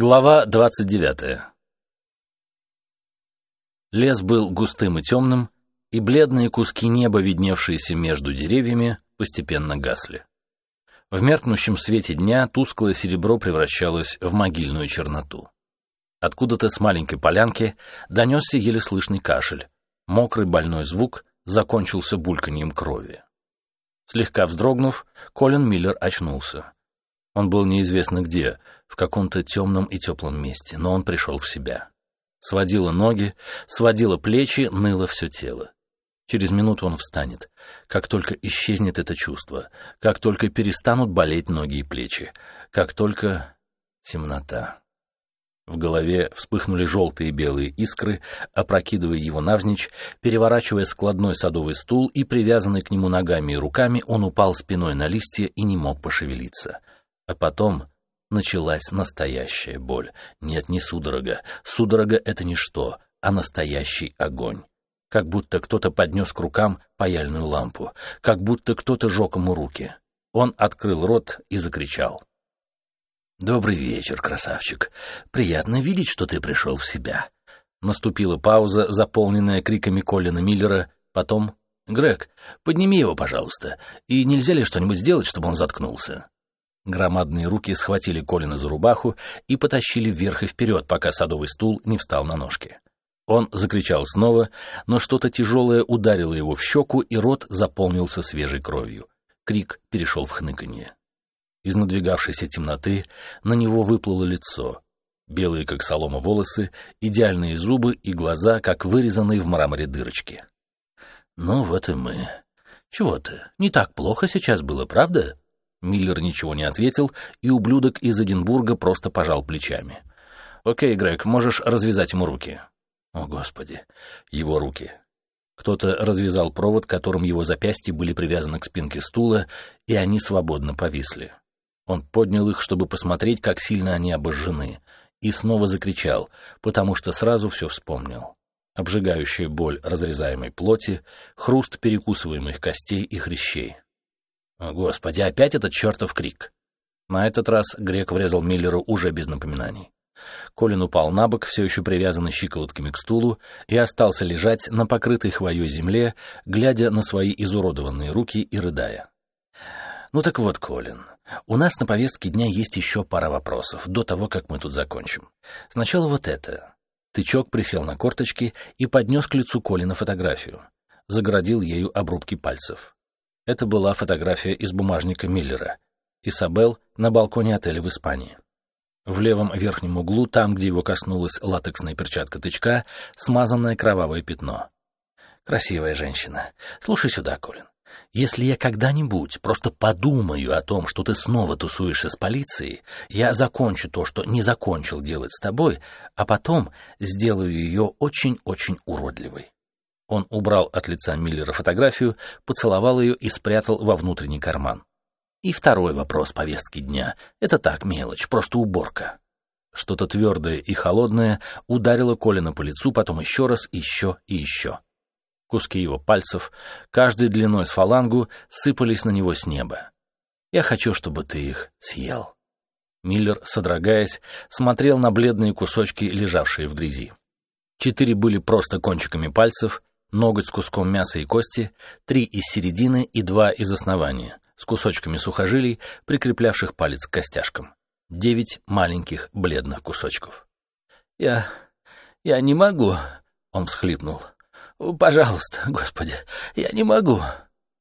Глава 29. Лес был густым и темным, и бледные куски неба, видневшиеся между деревьями, постепенно гасли. В меркнущем свете дня тусклое серебро превращалось в могильную черноту. Откуда-то с маленькой полянки донесся еле слышный кашель. Мокрый больной звук закончился бульканьем крови. Слегка вздрогнув, Колин Миллер очнулся. Он был неизвестно где, в каком-то темном и теплом месте, но он пришел в себя. Сводило ноги, сводило плечи, ныло все тело. Через минуту он встанет. Как только исчезнет это чувство, как только перестанут болеть ноги и плечи, как только... темнота. В голове вспыхнули желтые и белые искры, опрокидывая его навзничь, переворачивая складной садовый стул и, привязанный к нему ногами и руками, он упал спиной на листья и не мог пошевелиться. А потом началась настоящая боль. Нет, не судорога. Судорога — это ничто, а настоящий огонь. Как будто кто-то поднес к рукам паяльную лампу, как будто кто-то жег ему руки. Он открыл рот и закричал. «Добрый вечер, красавчик. Приятно видеть, что ты пришел в себя». Наступила пауза, заполненная криками Колина Миллера, потом «Грег, подними его, пожалуйста, и нельзя ли что-нибудь сделать, чтобы он заткнулся?» Громадные руки схватили Колина за рубаху и потащили вверх и вперед, пока садовый стул не встал на ножки. Он закричал снова, но что-то тяжелое ударило его в щеку, и рот заполнился свежей кровью. Крик перешел в хныканье. Из надвигавшейся темноты на него выплыло лицо. Белые, как солома, волосы, идеальные зубы и глаза, как вырезанные в мраморе дырочки. «Ну вот и мы. Чего ты? Не так плохо сейчас было, правда?» Миллер ничего не ответил, и ублюдок из Эдинбурга просто пожал плечами. «Окей, Грег, можешь развязать ему руки». «О, Господи! Его руки!» Кто-то развязал провод, которым его запястья были привязаны к спинке стула, и они свободно повисли. Он поднял их, чтобы посмотреть, как сильно они обожжены, и снова закричал, потому что сразу все вспомнил. Обжигающая боль разрезаемой плоти, хруст перекусываемых костей и хрящей. Господи, опять этот чертов крик. На этот раз Грек врезал Миллеру уже без напоминаний. Колин упал на бок, все еще привязанный щиколотками к стулу, и остался лежать на покрытой хвоей земле, глядя на свои изуродованные руки и рыдая. «Ну так вот, Колин, у нас на повестке дня есть еще пара вопросов, до того, как мы тут закончим. Сначала вот это». Тычок присел на корточки и поднес к лицу Колина фотографию. Загородил ею обрубки пальцев. Это была фотография из бумажника Миллера. Исабел на балконе отеля в Испании. В левом верхнем углу, там, где его коснулась латексная перчатка тычка, смазанное кровавое пятно. Красивая женщина. Слушай сюда, Колин. Если я когда-нибудь просто подумаю о том, что ты снова тусуешься с полицией, я закончу то, что не закончил делать с тобой, а потом сделаю ее очень-очень уродливой. Он убрал от лица Миллера фотографию, поцеловал ее и спрятал во внутренний карман. И второй вопрос повестки дня. Это так, мелочь, просто уборка. Что-то твердое и холодное ударило Колина по лицу, потом еще раз, еще и еще. Куски его пальцев, каждый длиной с фалангу, сыпались на него с неба. «Я хочу, чтобы ты их съел». Миллер, содрогаясь, смотрел на бледные кусочки, лежавшие в грязи. Четыре были просто кончиками пальцев, ноготь с куском мяса и кости, три из середины и два из основания, с кусочками сухожилий, прикреплявших палец к костяшкам. Девять маленьких бледных кусочков. «Я... я не могу», — он всхлипнул. «Пожалуйста, Господи, я не могу».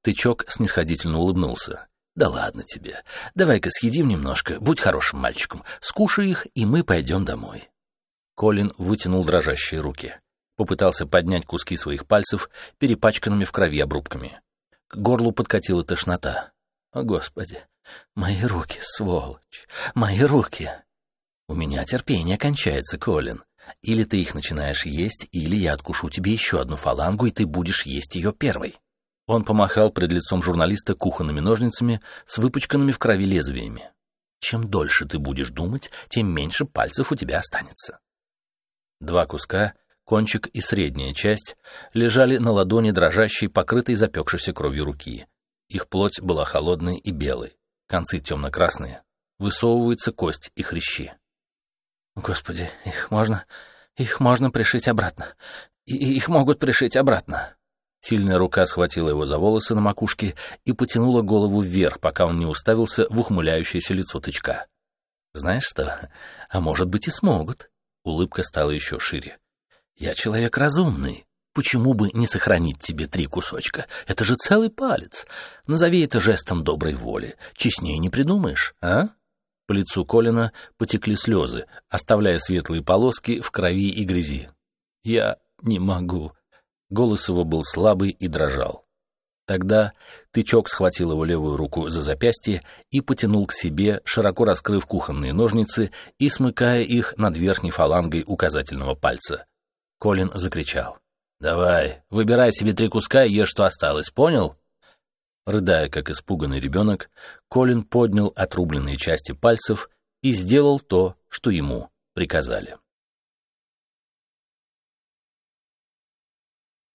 Тычок снисходительно улыбнулся. «Да ладно тебе. Давай-ка съедим немножко, будь хорошим мальчиком. Скушай их, и мы пойдем домой». Колин вытянул дрожащие руки. Попытался поднять куски своих пальцев, перепачканными в крови обрубками. К горлу подкатила тошнота. О, Господи! Мои руки, сволочь! Мои руки! У меня терпение кончается, Колин. Или ты их начинаешь есть, или я откушу тебе еще одну фалангу, и ты будешь есть ее первой. Он помахал пред лицом журналиста кухонными ножницами с выпачканными в крови лезвиями. Чем дольше ты будешь думать, тем меньше пальцев у тебя останется. Два куска кончик и средняя часть, лежали на ладони дрожащей, покрытой запекшейся кровью руки. Их плоть была холодной и белой, концы темно-красные. Высовывается кость и хрящи. Господи, их можно... Их можно пришить обратно. И их могут пришить обратно. Сильная рука схватила его за волосы на макушке и потянула голову вверх, пока он не уставился в ухмыляющееся лицо тычка. «Знаешь что? А может быть и смогут». Улыбка стала еще шире. «Я человек разумный. Почему бы не сохранить тебе три кусочка? Это же целый палец. Назови это жестом доброй воли. Честнее не придумаешь, а?» По лицу Колина потекли слезы, оставляя светлые полоски в крови и грязи. «Я не могу». Голос его был слабый и дрожал. Тогда тычок схватил его левую руку за запястье и потянул к себе, широко раскрыв кухонные ножницы и смыкая их над верхней фалангой указательного пальца. Колин закричал. «Давай, выбирай себе три куска и ешь, что осталось, понял?» Рыдая, как испуганный ребенок, Колин поднял отрубленные части пальцев и сделал то, что ему приказали.